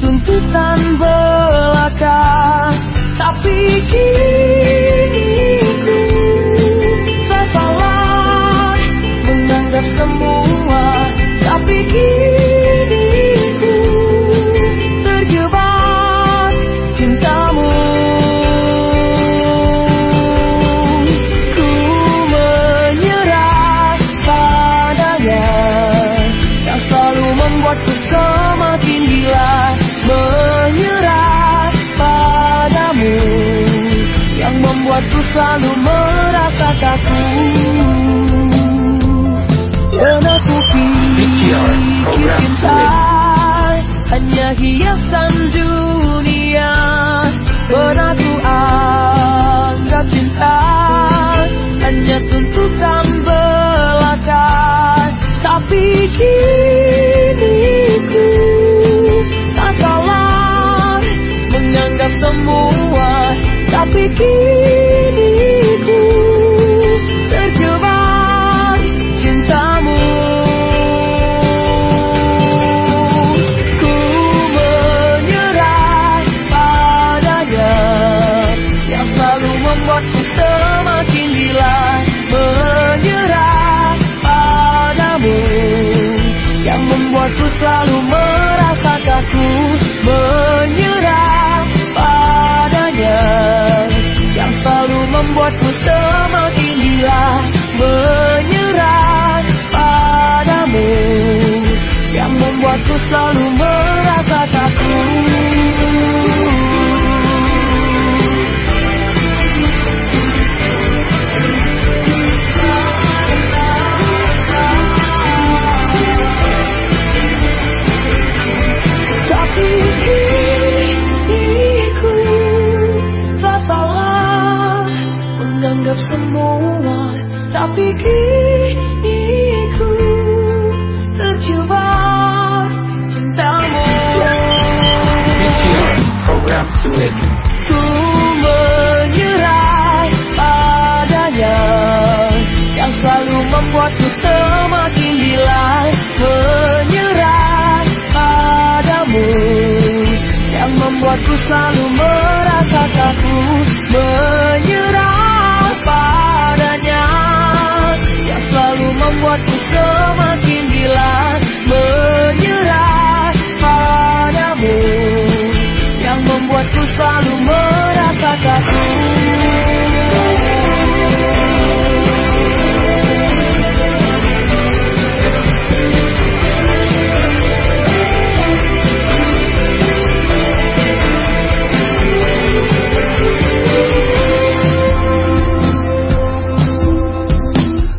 tuntutan belaka. Tapi kini padamu Yang membuatku selalu merasa kaku Dan aku pikir cinta Hanya hiasan dunia. Pernah ku anggap cinta Hanya tuntutan belaka. Tapi kini Menyerah padamu Yang membuatku selalu siap semua Tapi kini ku terjebak cintamu. Program sulit Ku menyerah padanya Yang selalu membuatku semakin gila Menyerah padamu Yang membuatku selalu